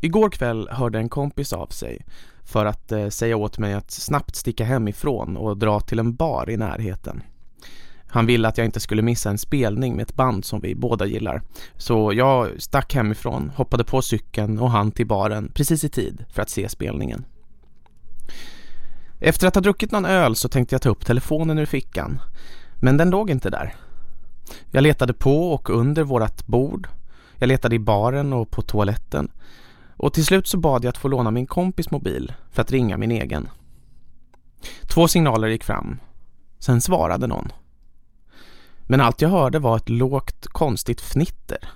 Igår kväll hörde en kompis av sig för att eh, säga åt mig att snabbt sticka hemifrån och dra till en bar i närheten. Han ville att jag inte skulle missa en spelning med ett band som vi båda gillar. Så jag stack hemifrån, hoppade på cykeln och han till baren precis i tid för att se spelningen. Efter att ha druckit någon öl så tänkte jag ta upp telefonen ur fickan. Men den låg inte där. Jag letade på och under vårt bord. Jag letade i baren och på toaletten. Och till slut så bad jag att få låna min kompis mobil för att ringa min egen. Två signaler gick fram. Sen svarade någon. Men allt jag hörde var ett lågt, konstigt fnitter.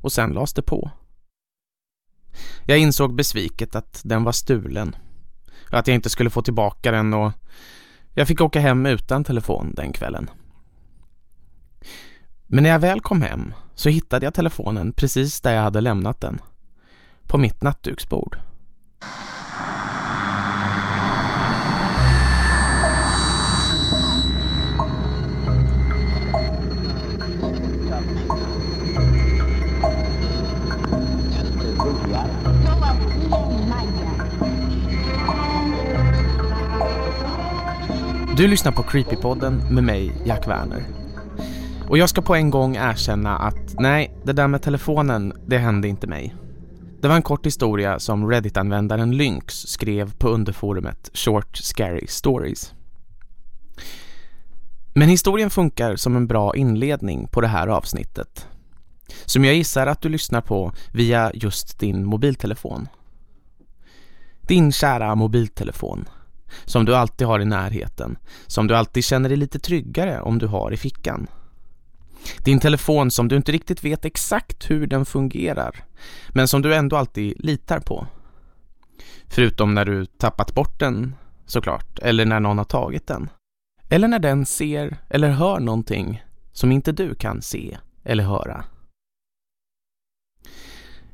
Och sen lades det på. Jag insåg besviket att den var stulen. Att jag inte skulle få tillbaka den och jag fick åka hem utan telefon den kvällen. Men när jag väl kom hem så hittade jag telefonen precis där jag hade lämnat den. På mitt nattduksbord. Du lyssnar på Creepypodden med mig, Jack Werner. Och jag ska på en gång erkänna att nej, det där med telefonen, det hände inte mig. Det var en kort historia som Reddit-användaren Lynx skrev på underforumet Short Scary Stories. Men historien funkar som en bra inledning på det här avsnittet. Som jag gissar att du lyssnar på via just din mobiltelefon. Din kära mobiltelefon som du alltid har i närheten, som du alltid känner dig lite tryggare om du har i fickan. Din telefon som du inte riktigt vet exakt hur den fungerar, men som du ändå alltid litar på. Förutom när du tappat bort den, såklart, eller när någon har tagit den. Eller när den ser eller hör någonting som inte du kan se eller höra.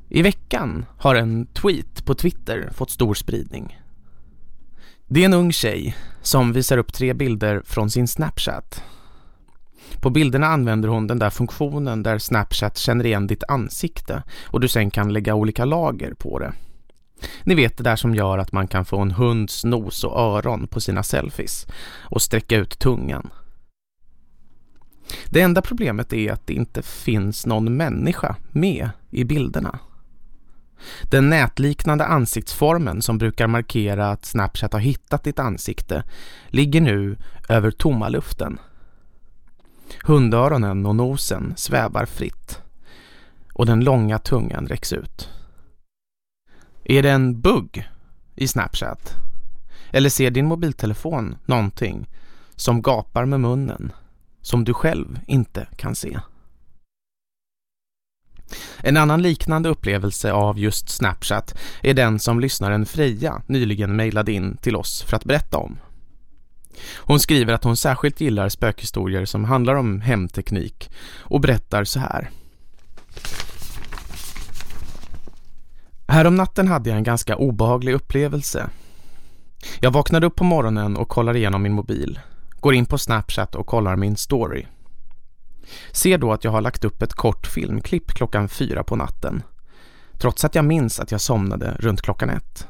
I veckan har en tweet på Twitter fått stor spridning. Det är en ung tjej som visar upp tre bilder från sin Snapchat. På bilderna använder hon den där funktionen där Snapchat känner igen ditt ansikte och du sen kan lägga olika lager på det. Ni vet det där som gör att man kan få en hunds nos och öron på sina selfies och sträcka ut tungan. Det enda problemet är att det inte finns någon människa med i bilderna. Den nätliknande ansiktsformen som brukar markera att Snapchat har hittat ditt ansikte ligger nu över tomma luften. Hundöronen och nosen svävar fritt och den långa tungan räcks ut. Är det en bugg i Snapchat? Eller ser din mobiltelefon någonting som gapar med munnen som du själv inte kan se? En annan liknande upplevelse av just Snapchat är den som lyssnaren Freja nyligen mejlade in till oss för att berätta om. Hon skriver att hon särskilt gillar spökhistorier som handlar om hemteknik och berättar så här. Här om natten hade jag en ganska obehaglig upplevelse. Jag vaknade upp på morgonen och kollar igenom min mobil. Går in på Snapchat och kollar min story. Ser då att jag har lagt upp ett kort filmklipp klockan fyra på natten. Trots att jag minns att jag somnade runt klockan ett.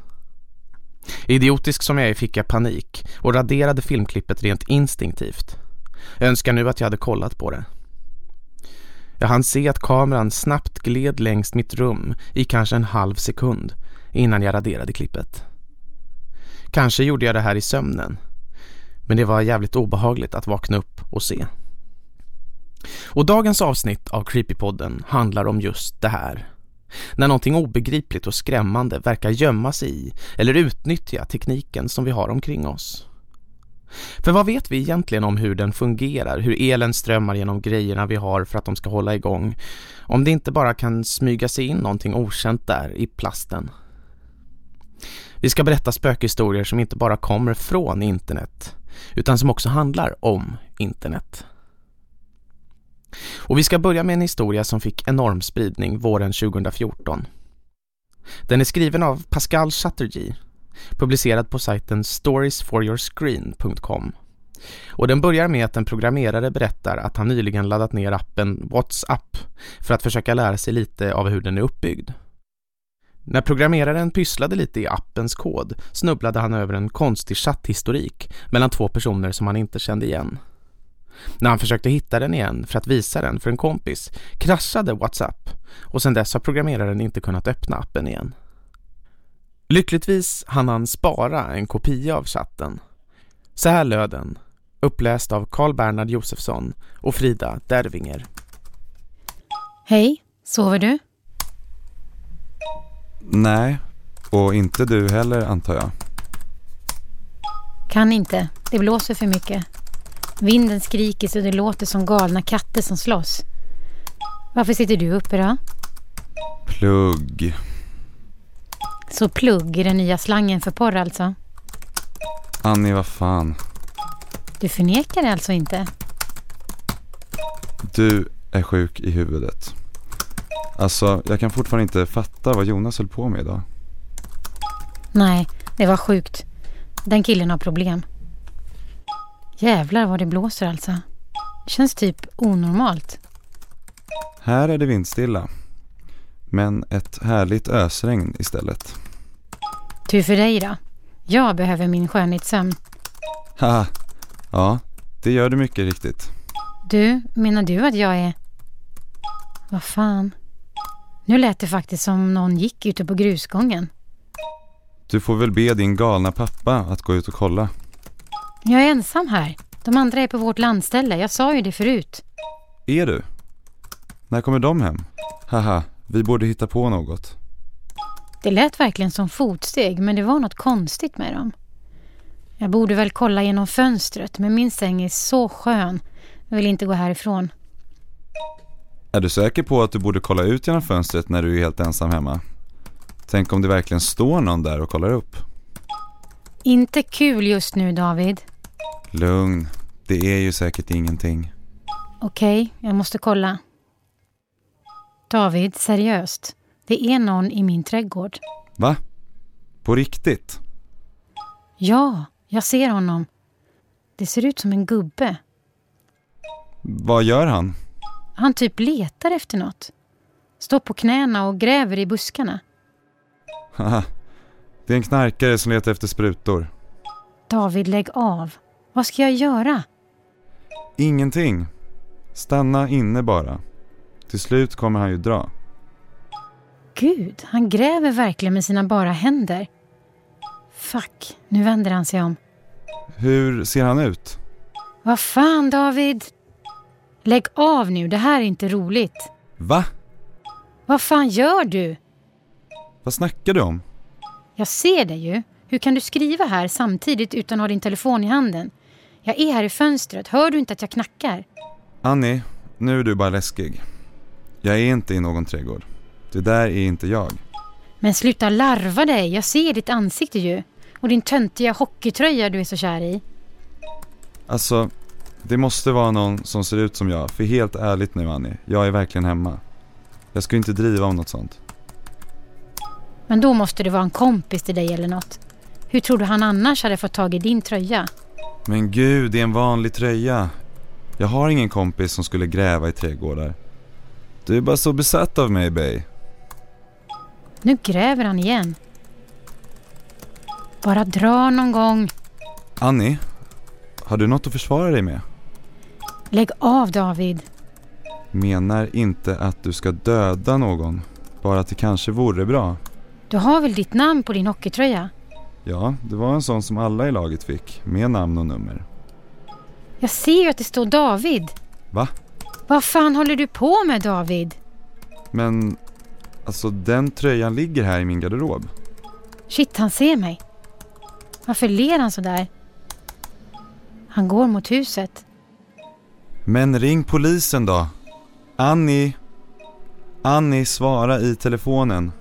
Idiotisk som jag är fick jag panik och raderade filmklippet rent instinktivt. Jag önskar nu att jag hade kollat på det. Jag hann se att kameran snabbt gled längs mitt rum i kanske en halv sekund innan jag raderade klippet. Kanske gjorde jag det här i sömnen. Men det var jävligt obehagligt att vakna upp och se. Och dagens avsnitt av Creepypodden handlar om just det här. När någonting obegripligt och skrämmande verkar gömma sig i eller utnyttja tekniken som vi har omkring oss. För vad vet vi egentligen om hur den fungerar, hur elen strömmar genom grejerna vi har för att de ska hålla igång, om det inte bara kan smyga sig in någonting okänt där i plasten. Vi ska berätta spökhistorier som inte bara kommer från internet, utan som också handlar om internet. Och vi ska börja med en historia som fick enorm spridning våren 2014. Den är skriven av Pascal Chatterjee, publicerad på sajten storiesforyourscreen.com. Och den börjar med att en programmerare berättar att han nyligen laddat ner appen WhatsApp för att försöka lära sig lite av hur den är uppbyggd. När programmeraren pysslade lite i appens kod snubblade han över en konstig chatthistorik mellan två personer som han inte kände igen. När han försökte hitta den igen för att visa den för en kompis kraschade WhatsApp och sedan dess har programmeraren inte kunnat öppna appen igen. Lyckligtvis hann han spara en kopia av chatten. Så här löd den, uppläst av Carl Bernhard Josefsson och Frida Dervinger. Hej, sover du? Nej, och inte du heller antar jag. Kan inte, det blåser för mycket. Vinden skriker så det låter som galna katter som slåss. Varför sitter du uppe då? Plugg. Så plugg är den nya slangen för porr alltså? Annie, vad fan. Du förnekar det alltså inte? Du är sjuk i huvudet. Alltså, jag kan fortfarande inte fatta vad Jonas höll på med idag. Nej, det var sjukt. Den killen har problem. Jävlar vad det blåser alltså. Det känns typ onormalt. Här är det vindstilla. Men ett härligt ösregn istället. Tur för dig då. Jag behöver min skönhetssömn. Haha, ja, det gör du mycket riktigt. Du, menar du att jag är... Vad fan? Nu lät det faktiskt som någon gick ute på grusgången. Du får väl be din galna pappa att gå ut och kolla. Jag är ensam här. De andra är på vårt landställe. Jag sa ju det förut. Är du? När kommer de hem? Haha, vi borde hitta på något. Det lät verkligen som fotsteg, men det var något konstigt med dem. Jag borde väl kolla genom fönstret, men min säng är så skön. Jag vill inte gå härifrån. Är du säker på att du borde kolla ut genom fönstret när du är helt ensam hemma? Tänk om det verkligen står någon där och kollar upp. Inte kul just nu, David. Lugn, det är ju säkert ingenting. Okej, jag måste kolla. David, seriöst. Det är någon i min trädgård. Va? På riktigt? Ja, jag ser honom. Det ser ut som en gubbe. Vad gör han? Han typ letar efter något. Står på knäna och gräver i buskarna. Haha, det är en knarkare som letar efter sprutor. David, lägg av. Vad ska jag göra? Ingenting. Stanna inne bara. Till slut kommer han ju dra. Gud, han gräver verkligen med sina bara händer. Fuck, nu vänder han sig om. Hur ser han ut? Vad fan, David? Lägg av nu, det här är inte roligt. Va? Vad fan gör du? Vad snackar du om? Jag ser det ju. Hur kan du skriva här samtidigt utan att ha din telefon i handen? Jag är här i fönstret. Hör du inte att jag knackar? Annie, nu är du bara läskig. Jag är inte i någon trädgård. Det där är inte jag. Men sluta larva dig. Jag ser ditt ansikte ju. Och din töntiga hockeytröja du är så kär i. Alltså, det måste vara någon som ser ut som jag. För helt ärligt nu Annie, jag är verkligen hemma. Jag ska inte driva om något sånt. Men då måste det vara en kompis till dig eller något. Hur tror du han annars hade fått tag i din tröja? Men gud, det är en vanlig tröja. Jag har ingen kompis som skulle gräva i trädgårdar. Du är bara så besatt av mig, Bay. Nu gräver han igen. Bara dra någon gång. Annie, har du något att försvara dig med? Lägg av David. Menar inte att du ska döda någon. Bara att det kanske vore bra. Du har väl ditt namn på din hockeytröja? Ja, det var en sån som alla i laget fick. Med namn och nummer. Jag ser ju att det står David. Va? Vad fan håller du på med David? Men, alltså den tröjan ligger här i min garderob. Shit, han ser mig. Varför ler han så där? Han går mot huset. Men ring polisen då. Annie. Annie, svara i telefonen.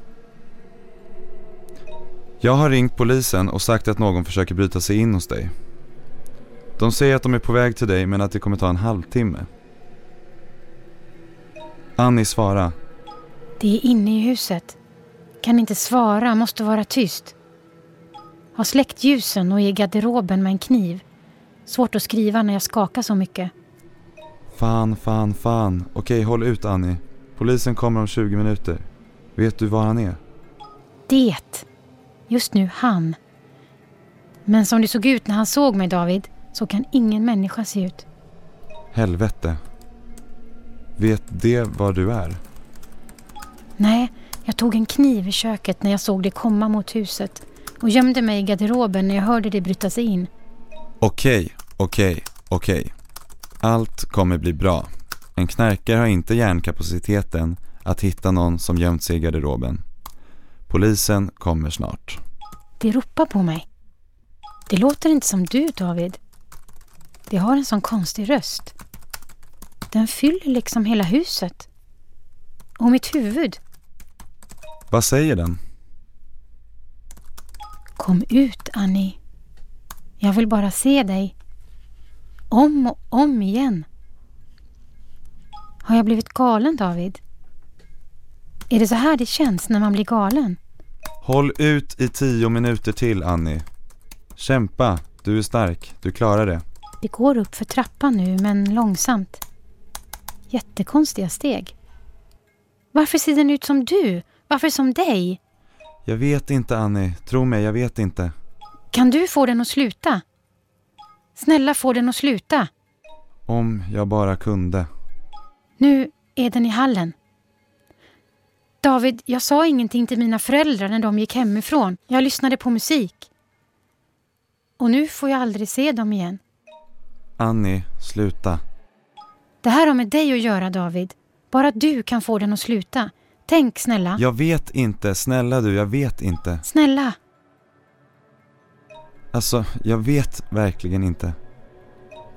Jag har ringt polisen och sagt att någon försöker bryta sig in hos dig. De säger att de är på väg till dig men att det kommer ta en halvtimme. Annie, svara. Det är inne i huset. Kan inte svara, måste vara tyst. Har släckt ljusen och är i garderoben med en kniv. Svårt att skriva när jag skakar så mycket. Fan, fan, fan. Okej, håll ut Annie. Polisen kommer om 20 minuter. Vet du var han är? Det. Just nu han. Men som det såg ut när han såg mig, David, så kan ingen människa se ut. Helvete. Vet det var du är? Nej, jag tog en kniv i köket när jag såg det komma mot huset och gömde mig i garderoben när jag hörde det bryta sig in. Okej, okej, okej. Allt kommer bli bra. En knarkare har inte hjärnkapaciteten att hitta någon som gömt sig i garderoben. Polisen kommer snart. Det ropar på mig. Det låter inte som du, David. Det har en sån konstig röst. Den fyller liksom hela huset. Och mitt huvud. Vad säger den? Kom ut, Annie. Jag vill bara se dig. Om och om igen. Har jag blivit galen, David? Är det så här det känns när man blir galen? Håll ut i tio minuter till, Annie. Kämpa, du är stark, du klarar det. Det går upp för trappan nu, men långsamt. Jättekonstiga steg. Varför ser den ut som du? Varför som dig? Jag vet inte, Annie. Tro mig, jag vet inte. Kan du få den att sluta? Snälla få den att sluta. Om jag bara kunde. Nu är den i hallen. David, jag sa ingenting till mina föräldrar när de gick hemifrån. Jag lyssnade på musik. Och nu får jag aldrig se dem igen. Annie, sluta. Det här har med dig att göra, David. Bara du kan få den att sluta. Tänk, snälla. Jag vet inte, snälla du, jag vet inte. Snälla. Alltså, jag vet verkligen inte.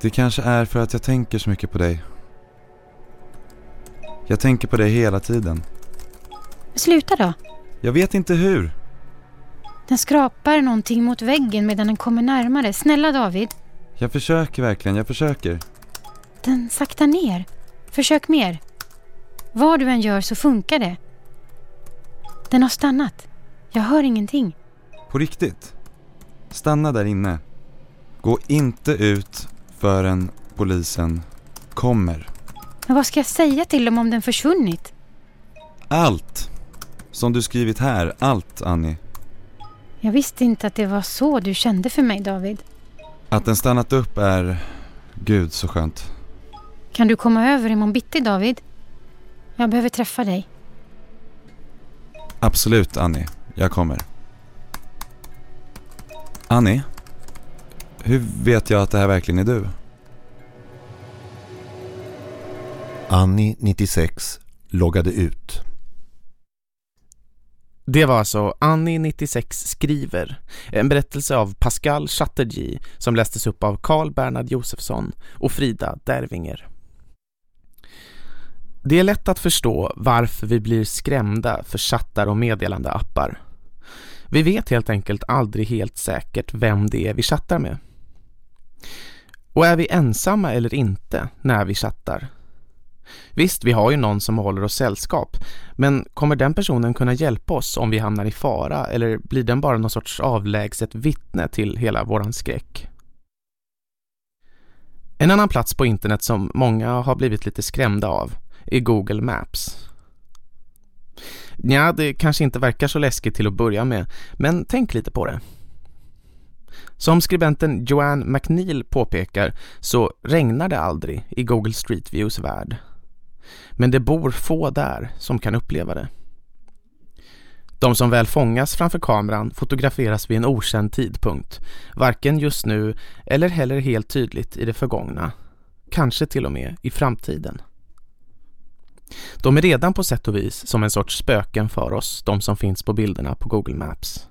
Det kanske är för att jag tänker så mycket på dig. Jag tänker på dig hela tiden. Sluta då. Jag vet inte hur. Den skrapar någonting mot väggen medan den kommer närmare. Snälla David. Jag försöker verkligen, jag försöker. Den saktar ner. Försök mer. Vad du än gör så funkar det. Den har stannat. Jag hör ingenting. På riktigt. Stanna där inne. Gå inte ut förrän polisen kommer. Men vad ska jag säga till dem om den försvunnit? Allt! Som du skrivit här, allt Annie. Jag visste inte att det var så du kände för mig, David. Att den stannat upp är... Gud så skönt. Kan du komma över imorgon bitti, David? Jag behöver träffa dig. Absolut Annie, jag kommer. Annie? Hur vet jag att det här verkligen är du? Annie, 96, loggade ut. Det var alltså Annie 96 skriver, en berättelse av Pascal Chatterjee som lästes upp av Carl Bernhard Josefsson och Frida Dervinger. Det är lätt att förstå varför vi blir skrämda för chattar och meddelande appar. Vi vet helt enkelt aldrig helt säkert vem det är vi chattar med. Och är vi ensamma eller inte när vi chattar? Visst, vi har ju någon som håller oss sällskap, men kommer den personen kunna hjälpa oss om vi hamnar i fara eller blir den bara någon sorts avlägset vittne till hela våran skräck? En annan plats på internet som många har blivit lite skrämda av är Google Maps. Ja, det kanske inte verkar så läskigt till att börja med, men tänk lite på det. Som skribenten Joanne McNeil påpekar så regnar det aldrig i Google Street Views värld. Men det bor få där som kan uppleva det. De som väl fångas framför kameran fotograferas vid en okänd tidpunkt, varken just nu eller heller helt tydligt i det förgångna, kanske till och med i framtiden. De är redan på sätt och vis som en sorts spöken för oss, de som finns på bilderna på Google Maps.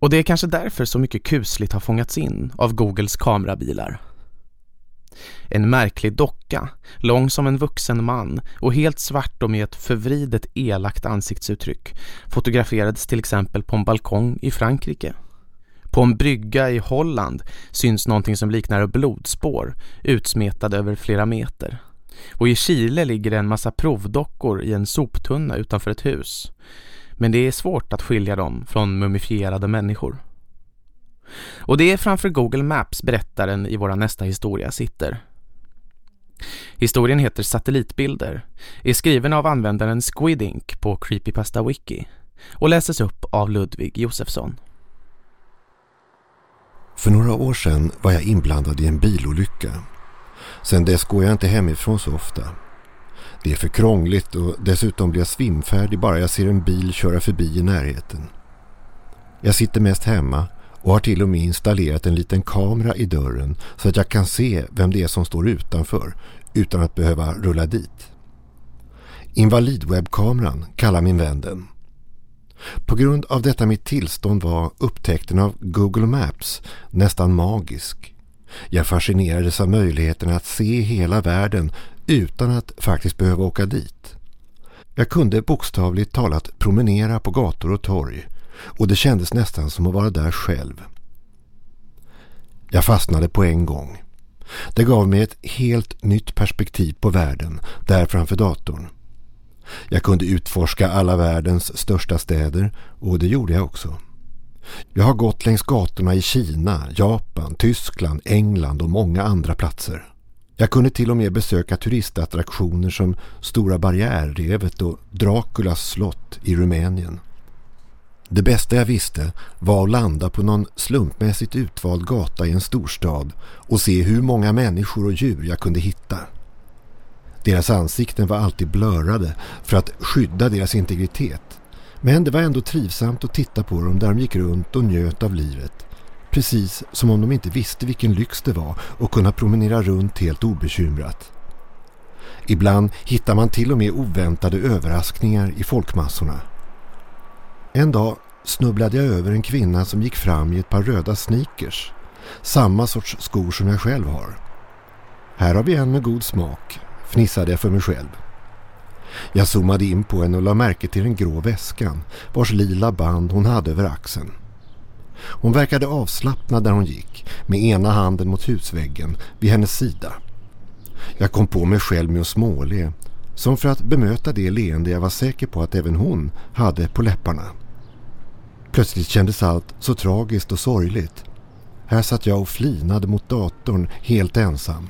Och det är kanske därför så mycket kusligt har fångats in av Googles kamerabilar. En märklig docka, lång som en vuxen man och helt svart och med ett förvridet elakt ansiktsuttryck fotograferades till exempel på en balkong i Frankrike. På en brygga i Holland syns någonting som liknar blodspår utsmetade över flera meter. Och i Chile ligger det en massa provdockor i en soptunna utanför ett hus. Men det är svårt att skilja dem från mumifierade människor. Och det är framför Google Maps berättaren i våra nästa historia sitter. Historien heter Satellitbilder, är skriven av användaren Squidink på Creepypasta Wiki och läses upp av Ludvig Josefsson. För några år sedan var jag inblandad i en bilolycka. Sen dess går jag inte hemifrån så ofta. Det är för krångligt och dessutom blir jag svimfärdig bara jag ser en bil köra förbi i närheten. Jag sitter mest hemma och har till och med installerat en liten kamera i dörren så att jag kan se vem det är som står utanför utan att behöva rulla dit. Invalidwebbkameran kallar min vän den. På grund av detta mitt tillstånd var upptäckten av Google Maps nästan magisk. Jag fascinerades av möjligheten att se hela världen utan att faktiskt behöva åka dit. Jag kunde bokstavligt talat promenera på gator och torg och det kändes nästan som att vara där själv. Jag fastnade på en gång. Det gav mig ett helt nytt perspektiv på världen där framför datorn. Jag kunde utforska alla världens största städer och det gjorde jag också. Jag har gått längs gatorna i Kina, Japan, Tyskland, England och många andra platser. Jag kunde till och med besöka turistattraktioner som Stora barriärrevet och Draculas slott i Rumänien. Det bästa jag visste var att landa på någon slumpmässigt utvald gata i en storstad och se hur många människor och djur jag kunde hitta. Deras ansikten var alltid blörade för att skydda deras integritet. Men det var ändå trivsamt att titta på dem där de gick runt och njöt av livet. Precis som om de inte visste vilken lyx det var att kunna promenera runt helt obekymrat. Ibland hittar man till och med oväntade överraskningar i folkmassorna. En dag snubblade jag över en kvinna som gick fram i ett par röda sneakers. Samma sorts skor som jag själv har. Här har vi en med god smak, fnissade jag för mig själv. Jag zoomade in på henne och la märke till den grå väskan vars lila band hon hade över axeln. Hon verkade avslappnad där hon gick med ena handen mot husväggen vid hennes sida. Jag kom på mig själv med att småle som för att bemöta det leende jag var säker på att även hon hade på läpparna. Plötsligt kändes allt så tragiskt och sorgligt. Här satt jag och flinade mot datorn helt ensam.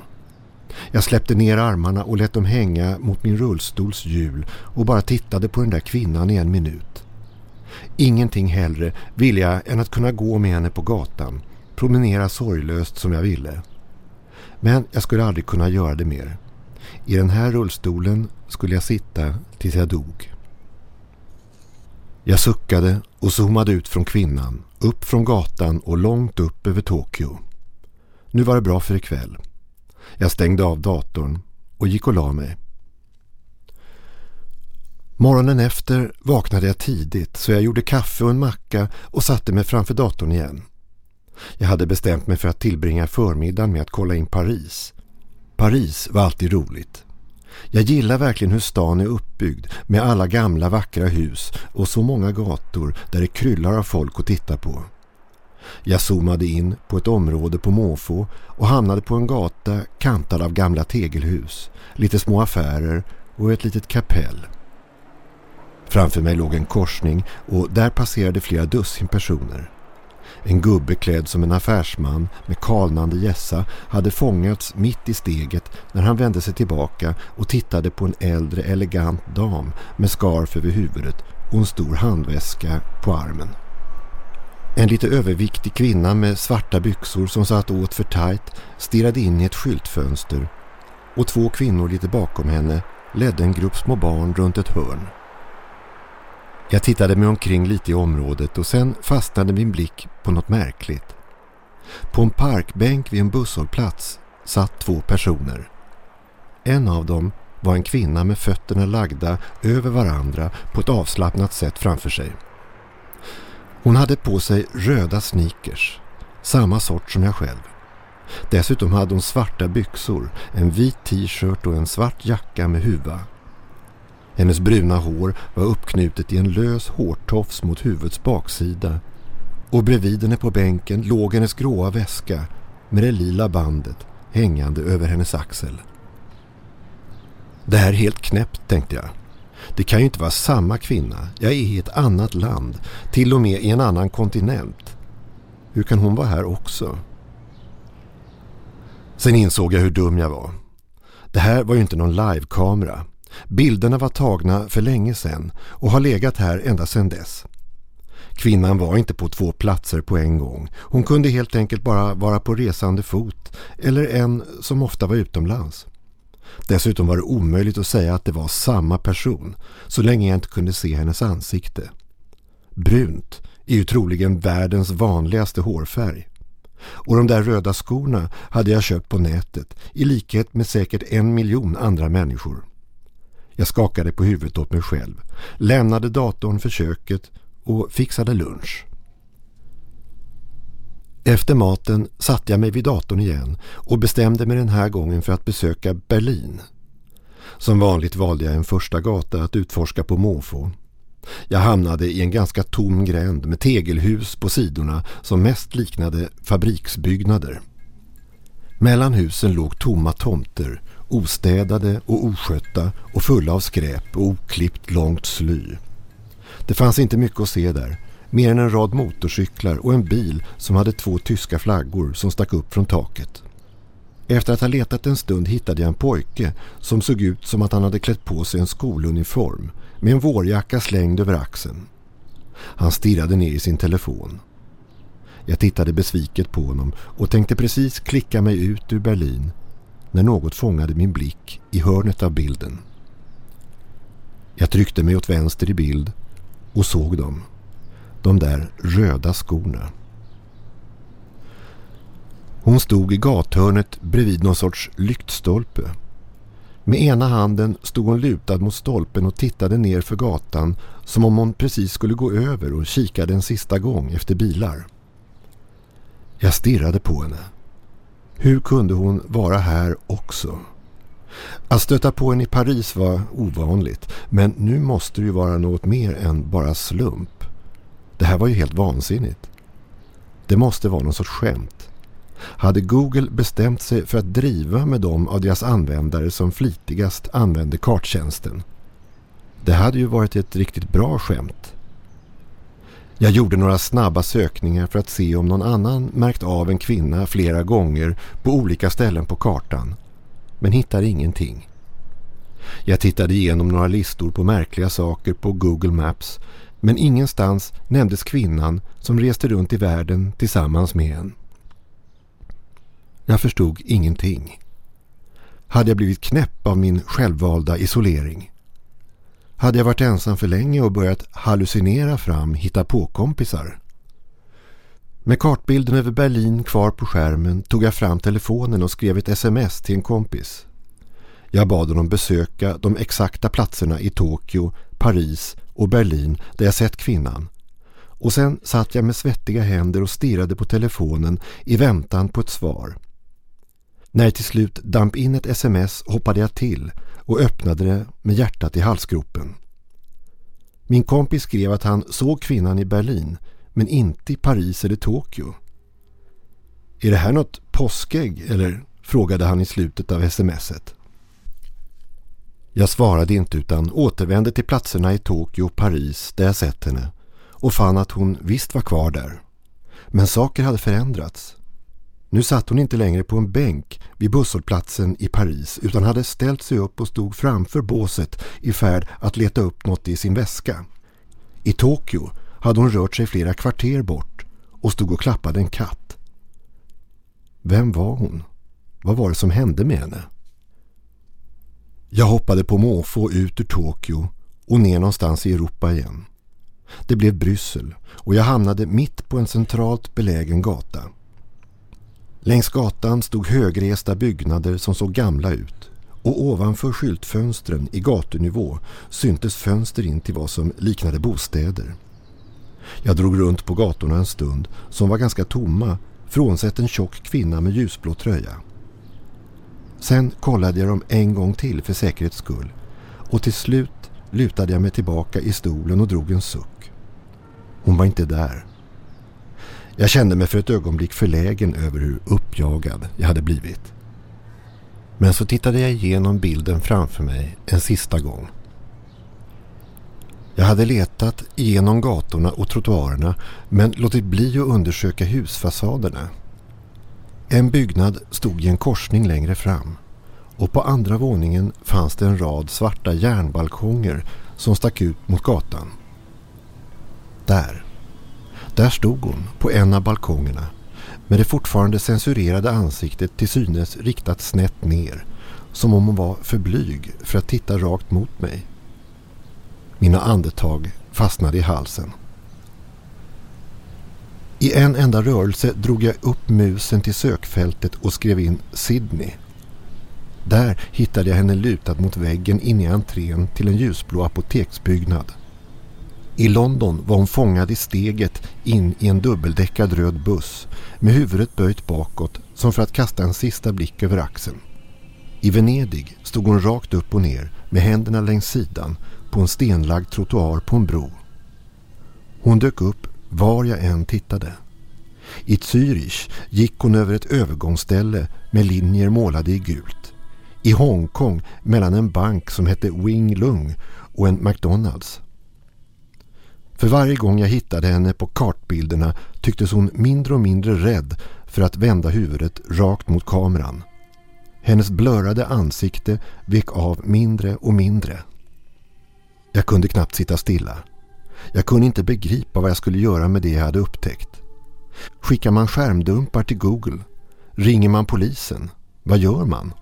Jag släppte ner armarna och lät dem hänga mot min rullstols hjul och bara tittade på den där kvinnan i en minut. Ingenting hellre ville jag än att kunna gå med henne på gatan, promenera sorglöst som jag ville. Men jag skulle aldrig kunna göra det mer. I den här rullstolen skulle jag sitta tills jag dog. Jag suckade och zoomade ut från kvinnan, upp från gatan och långt upp över Tokyo. Nu var det bra för ikväll. Jag stängde av datorn och gick och la mig. Morgonen efter vaknade jag tidigt så jag gjorde kaffe och en macka och satte mig framför datorn igen. Jag hade bestämt mig för att tillbringa förmiddagen med att kolla in Paris. Paris var alltid roligt. Jag gillar verkligen hur stan är uppbyggd med alla gamla vackra hus och så många gator där det kryllar av folk att titta på. Jag zoomade in på ett område på måfå och hamnade på en gata kantad av gamla tegelhus, lite små affärer och ett litet kapell. Framför mig låg en korsning och där passerade flera dussin personer. En gubbe klädd som en affärsman med kalnande gässa hade fångats mitt i steget när han vände sig tillbaka och tittade på en äldre elegant dam med skarf över huvudet och en stor handväska på armen. En lite överviktig kvinna med svarta byxor som satt åt för tajt stirrade in i ett skyltfönster och två kvinnor lite bakom henne ledde en grupp små barn runt ett hörn. Jag tittade mig omkring lite i området och sen fastnade min blick på något märkligt. På en parkbänk vid en busshållplats satt två personer. En av dem var en kvinna med fötterna lagda över varandra på ett avslappnat sätt framför sig. Hon hade på sig röda sneakers, samma sort som jag själv. Dessutom hade hon svarta byxor, en vit t-shirt och en svart jacka med huva. Hennes bruna hår var uppknutet i en lös hårtofs mot huvudets baksida och bredvid henne på bänken låg hennes gråa väska med det lila bandet hängande över hennes axel. Det här är helt knäppt, tänkte jag. Det kan ju inte vara samma kvinna. Jag är i ett annat land, till och med i en annan kontinent. Hur kan hon vara här också? Sen insåg jag hur dum jag var. Det här var ju inte någon livekamera. Bilderna var tagna för länge sedan och har legat här ända sedan dess. Kvinnan var inte på två platser på en gång. Hon kunde helt enkelt bara vara på resande fot eller en som ofta var utomlands. Dessutom var det omöjligt att säga att det var samma person så länge jag inte kunde se hennes ansikte. Brunt är ju troligen världens vanligaste hårfärg. Och de där röda skorna hade jag köpt på nätet i likhet med säkert en miljon andra människor. Jag skakade på huvudet åt mig själv, lämnade datorn för köket och fixade lunch. Efter maten satte jag mig vid datorn igen och bestämde mig den här gången för att besöka Berlin. Som vanligt valde jag en första gata att utforska på måfå. Jag hamnade i en ganska tom gränd med tegelhus på sidorna som mest liknade fabriksbyggnader. Mellan husen låg tomma tomter, ostädade och oskötta och fulla av skräp och oklippt långt sly. Det fanns inte mycket att se där, mer än en rad motorcyklar och en bil som hade två tyska flaggor som stack upp från taket. Efter att ha letat en stund hittade jag en pojke som såg ut som att han hade klätt på sig en skoluniform med en vårjacka slängd över axeln. Han stirrade ner i sin telefon. Jag tittade besviket på honom och tänkte precis klicka mig ut ur Berlin när något fångade min blick i hörnet av bilden. Jag tryckte mig åt vänster i bild och såg dem. De där röda skorna. Hon stod i gathörnet bredvid någon sorts lyktstolpe. Med ena handen stod hon lutad mot stolpen och tittade ner för gatan som om hon precis skulle gå över och kikade en sista gång efter bilar. Jag stirrade på henne. Hur kunde hon vara här också? Att stöta på henne i Paris var ovanligt men nu måste det ju vara något mer än bara slump. Det här var ju helt vansinnigt. Det måste vara någon sorts skämt. Hade Google bestämt sig för att driva med dem av deras användare som flitigast använde karttjänsten? Det hade ju varit ett riktigt bra skämt. Jag gjorde några snabba sökningar för att se om någon annan märkt av en kvinna flera gånger på olika ställen på kartan. Men hittade ingenting. Jag tittade igenom några listor på märkliga saker på Google Maps men ingenstans nämndes kvinnan som reste runt i världen tillsammans med en. Jag förstod ingenting. Hade jag blivit knäpp av min självvalda isolering? Hade jag varit ensam för länge och börjat hallucinera fram hitta på kompisar? Med kartbilden över Berlin kvar på skärmen tog jag fram telefonen och skrev ett sms till en kompis. Jag bad honom besöka de exakta platserna i Tokyo, Paris och Berlin där jag sett kvinnan. Och sen satt jag med svettiga händer och stirrade på telefonen i väntan på ett svar. När jag till slut damp in ett sms hoppade jag till och öppnade det med hjärtat i halsgropen. Min kompis skrev att han såg kvinnan i Berlin men inte i Paris eller Tokyo. Är det här något påskägg eller frågade han i slutet av smset. Jag svarade inte utan återvände till platserna i Tokyo och Paris där jag sett henne och fann att hon visst var kvar där. Men saker hade förändrats. Nu satt hon inte längre på en bänk vid busshållplatsen i Paris utan hade ställt sig upp och stod framför båset i färd att leta upp något i sin väska. I Tokyo hade hon rört sig flera kvarter bort och stod och klappade en katt. Vem var hon? Vad var det som hände med henne? Jag hoppade på måfå ut ur Tokyo och ner någonstans i Europa igen. Det blev Bryssel och jag hamnade mitt på en centralt belägen gata. Längs gatan stod högresta byggnader som såg gamla ut och ovanför skyltfönstren i gatunivå syntes fönster in till vad som liknade bostäder. Jag drog runt på gatorna en stund som var ganska tomma frånsett en tjock kvinna med ljusblå tröja. Sen kollade jag dem en gång till för säkerhets skull och till slut lutade jag mig tillbaka i stolen och drog en suck. Hon var inte där. Jag kände mig för ett ögonblick förlägen över hur uppjagad jag hade blivit. Men så tittade jag igenom bilden framför mig en sista gång. Jag hade letat igenom gatorna och trottoarerna men låtit bli att undersöka husfasaderna. En byggnad stod i en korsning längre fram och på andra våningen fanns det en rad svarta järnbalkonger som stack ut mot gatan. Där. Där stod hon på en av balkongerna med det fortfarande censurerade ansiktet till synes riktat snett ner som om hon var för blyg för att titta rakt mot mig. Mina andetag fastnade i halsen. I en enda rörelse drog jag upp musen till sökfältet och skrev in Sydney. Där hittade jag henne lutad mot väggen inne i entrén till en ljusblå apoteksbyggnad. I London var hon fångad i steget in i en dubbeldäckad röd buss med huvudet böjt bakåt som för att kasta en sista blick över axeln. I Venedig stod hon rakt upp och ner med händerna längs sidan på en stenlagd trottoar på en bro. Hon dök upp var jag än tittade. I Zürich gick hon över ett övergångsställe med linjer målade i gult. I Hongkong mellan en bank som hette Wing Lung och en McDonalds. För varje gång jag hittade henne på kartbilderna tycktes hon mindre och mindre rädd för att vända huvudet rakt mot kameran. Hennes blörade ansikte vek av mindre och mindre. Jag kunde knappt sitta stilla. Jag kunde inte begripa vad jag skulle göra med det jag hade upptäckt. Skickar man skärmdumpar till Google? Ringer man polisen? Vad gör man?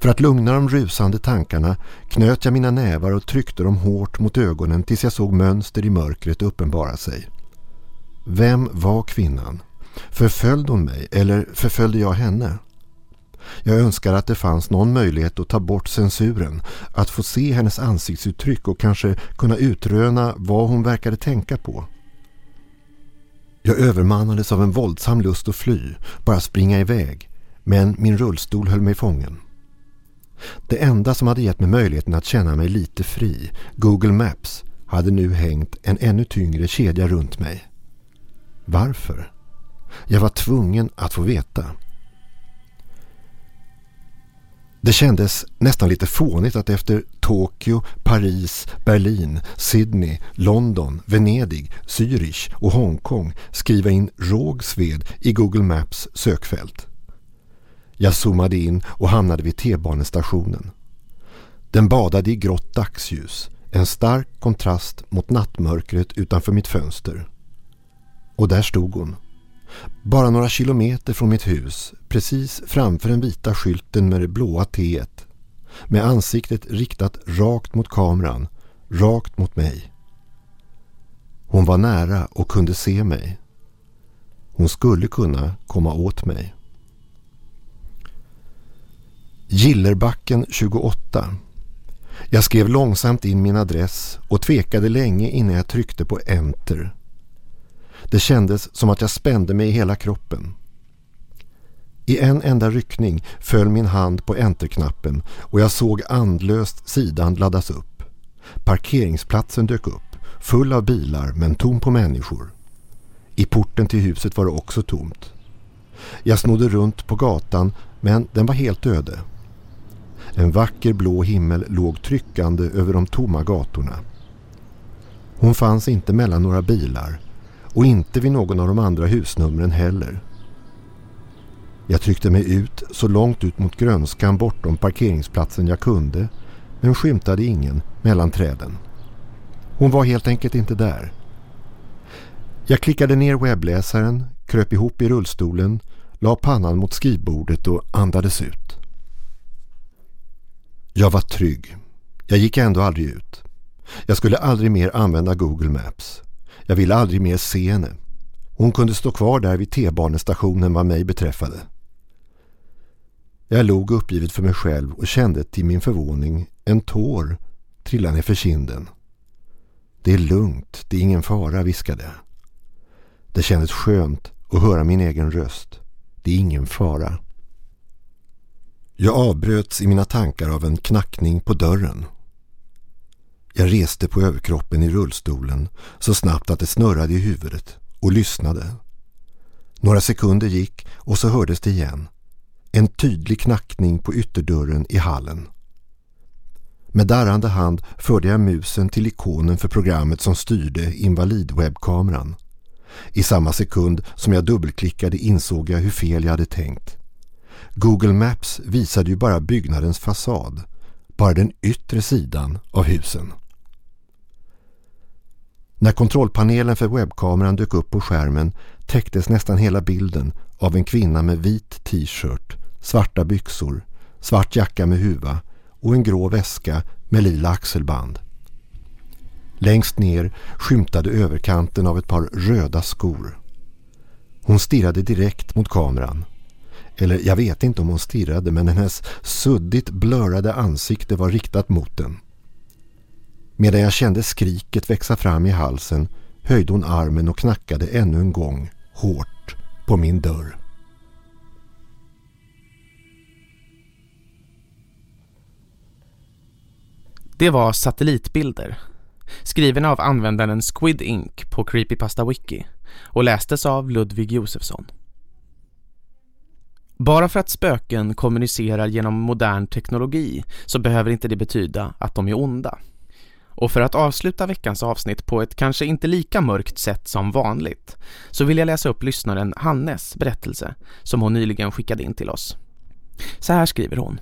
För att lugna de rusande tankarna knöt jag mina nävar och tryckte dem hårt mot ögonen tills jag såg mönster i mörkret uppenbara sig. Vem var kvinnan? Förföljde hon mig eller förföljde jag henne? Jag önskar att det fanns någon möjlighet att ta bort censuren, att få se hennes ansiktsuttryck och kanske kunna utröna vad hon verkade tänka på. Jag övermannades av en våldsam lust att fly, bara springa iväg, men min rullstol höll mig fången. Det enda som hade gett mig möjligheten att känna mig lite fri, Google Maps, hade nu hängt en ännu tyngre kedja runt mig. Varför? Jag var tvungen att få veta. Det kändes nästan lite fånigt att efter Tokyo, Paris, Berlin, Sydney, London, Venedig, Zürich och Hongkong skriva in Rågsved i Google Maps sökfält. Jag zoomade in och hamnade vid T-banestationen. Den badade i grått dagsljus, en stark kontrast mot nattmörkret utanför mitt fönster. Och där stod hon. Bara några kilometer från mitt hus, precis framför den vita skylten med det blåa teet. med ansiktet riktat rakt mot kameran, rakt mot mig. Hon var nära och kunde se mig. Hon skulle kunna komma åt mig. Gillerbacken 28. Jag skrev långsamt in min adress och tvekade länge innan jag tryckte på enter. Det kändes som att jag spände mig i hela kroppen. I en enda ryckning föll min hand på enterknappen och jag såg andlöst sidan laddas upp. Parkeringsplatsen dök upp, full av bilar men tom på människor. I porten till huset var det också tomt. Jag snodde runt på gatan men den var helt öde. En vacker blå himmel låg tryckande över de tomma gatorna. Hon fanns inte mellan några bilar och inte vid någon av de andra husnumren heller. Jag tryckte mig ut så långt ut mot grönskan bortom parkeringsplatsen jag kunde men skymtade ingen mellan träden. Hon var helt enkelt inte där. Jag klickade ner webbläsaren, kröp ihop i rullstolen, la pannan mot skrivbordet och andades ut. Jag var trygg. Jag gick ändå aldrig ut. Jag skulle aldrig mer använda Google Maps. Jag ville aldrig mer se henne. Hon kunde stå kvar där vid T-banestationen vad mig beträffade. Jag log uppgivet för mig själv och kände till min förvåning en tår trilla ner för kinden. Det är lugnt, det är ingen fara, viskade jag. Det kändes skönt att höra min egen röst. Det är ingen fara. Jag avbröts i mina tankar av en knackning på dörren. Jag reste på överkroppen i rullstolen så snabbt att det snurrade i huvudet och lyssnade. Några sekunder gick och så hördes det igen. En tydlig knackning på ytterdörren i hallen. Med darrande hand förde jag musen till ikonen för programmet som styrde invalidwebbkameran. I samma sekund som jag dubbelklickade insåg jag hur fel jag hade tänkt. Google Maps visade ju bara byggnadens fasad, bara den yttre sidan av husen. När kontrollpanelen för webbkameran dök upp på skärmen täcktes nästan hela bilden av en kvinna med vit t-shirt, svarta byxor, svart jacka med huva och en grå väska med lila axelband. Längst ner skymtade överkanten av ett par röda skor. Hon stirrade direkt mot kameran. Eller jag vet inte om hon stirrade men hennes suddigt blörade ansikte var riktat mot den. Medan jag kände skriket växa fram i halsen höjde hon armen och knackade ännu en gång hårt på min dörr. Det var satellitbilder. Skriven av användaren Squid Inc. på Creepypasta Wiki och lästes av Ludvig Josefsson. Bara för att spöken kommunicerar genom modern teknologi så behöver inte det betyda att de är onda. Och för att avsluta veckans avsnitt på ett kanske inte lika mörkt sätt som vanligt så vill jag läsa upp lyssnaren Hannes berättelse som hon nyligen skickade in till oss. Så här skriver hon.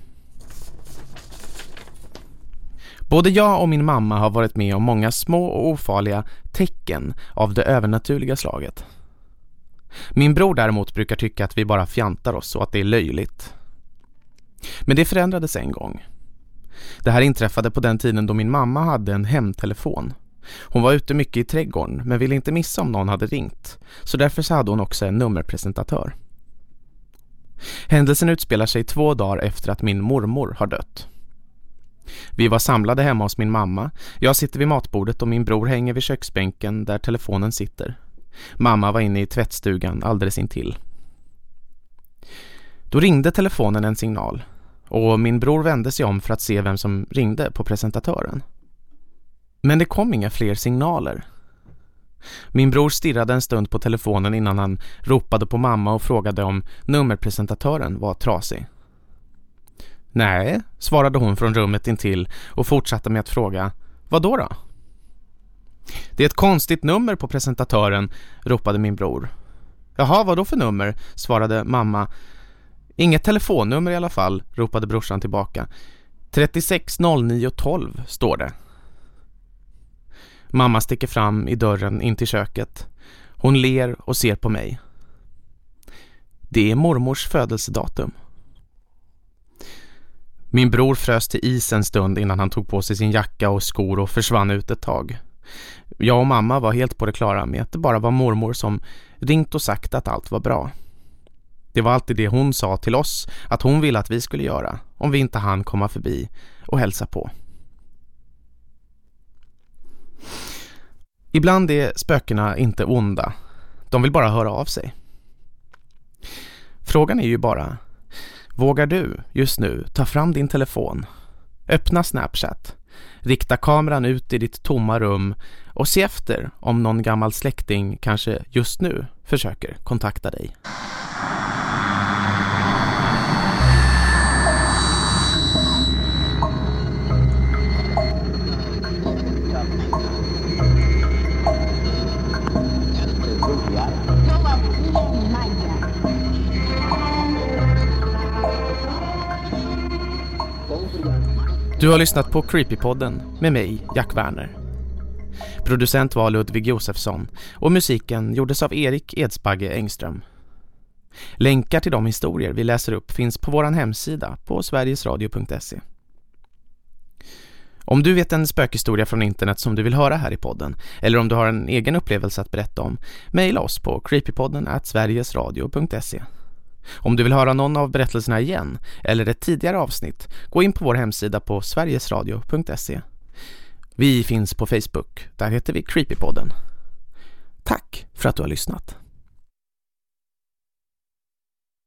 Både jag och min mamma har varit med om många små och ofarliga tecken av det övernaturliga slaget. Min bror däremot brukar tycka att vi bara fjantar oss och att det är löjligt. Men det förändrades en gång. Det här inträffade på den tiden då min mamma hade en hemtelefon. Hon var ute mycket i trädgården men ville inte missa om någon hade ringt. Så därför så hade hon också en nummerpresentatör. Händelsen utspelar sig två dagar efter att min mormor har dött. Vi var samlade hemma hos min mamma. Jag sitter vid matbordet och min bror hänger vid köksbänken där telefonen sitter. Mamma var inne i tvättstugan alldeles intill. Då ringde telefonen en signal och min bror vände sig om för att se vem som ringde på presentatören. Men det kom inga fler signaler. Min bror stirrade en stund på telefonen innan han ropade på mamma och frågade om nummerpresentatören var trasig. Nej, svarade hon från rummet intill och fortsatte med att fråga, vad då då? Det är ett konstigt nummer på presentatören, ropade min bror. Jaha, vad då för nummer? svarade mamma. Inget telefonnummer i alla fall, ropade brorsan tillbaka. 360912 står det. Mamma sticker fram i dörren in till köket. Hon ler och ser på mig. Det är mormors födelsedatum. Min bror frös till is en stund innan han tog på sig sin jacka och skor och försvann ut ett tag. Jag och mamma var helt på det klara med att det bara var mormor som ringt och sagt att allt var bra. Det var alltid det hon sa till oss att hon ville att vi skulle göra om vi inte hann komma förbi och hälsa på. Ibland är spökena inte onda. De vill bara höra av sig. Frågan är ju bara Vågar du just nu ta fram din telefon, öppna Snapchat, rikta kameran ut i ditt tomma rum och se efter om någon gammal släkting kanske just nu försöker kontakta dig. Du har lyssnat på Creepypodden med mig, Jack Werner. Producent var Ludvig Josefsson och musiken gjordes av Erik Edsbagge Engström. Länkar till de historier vi läser upp finns på vår hemsida på sverigesradio.se. Om du vet en spökhistoria från internet som du vill höra här i podden eller om du har en egen upplevelse att berätta om, mejla oss på creepypodden at sverigesradio.se. Om du vill höra någon av berättelserna igen eller ett tidigare avsnitt, gå in på vår hemsida på sverigesradio.se. Vi finns på Facebook, där heter vi Creepypodden. Tack för att du har lyssnat.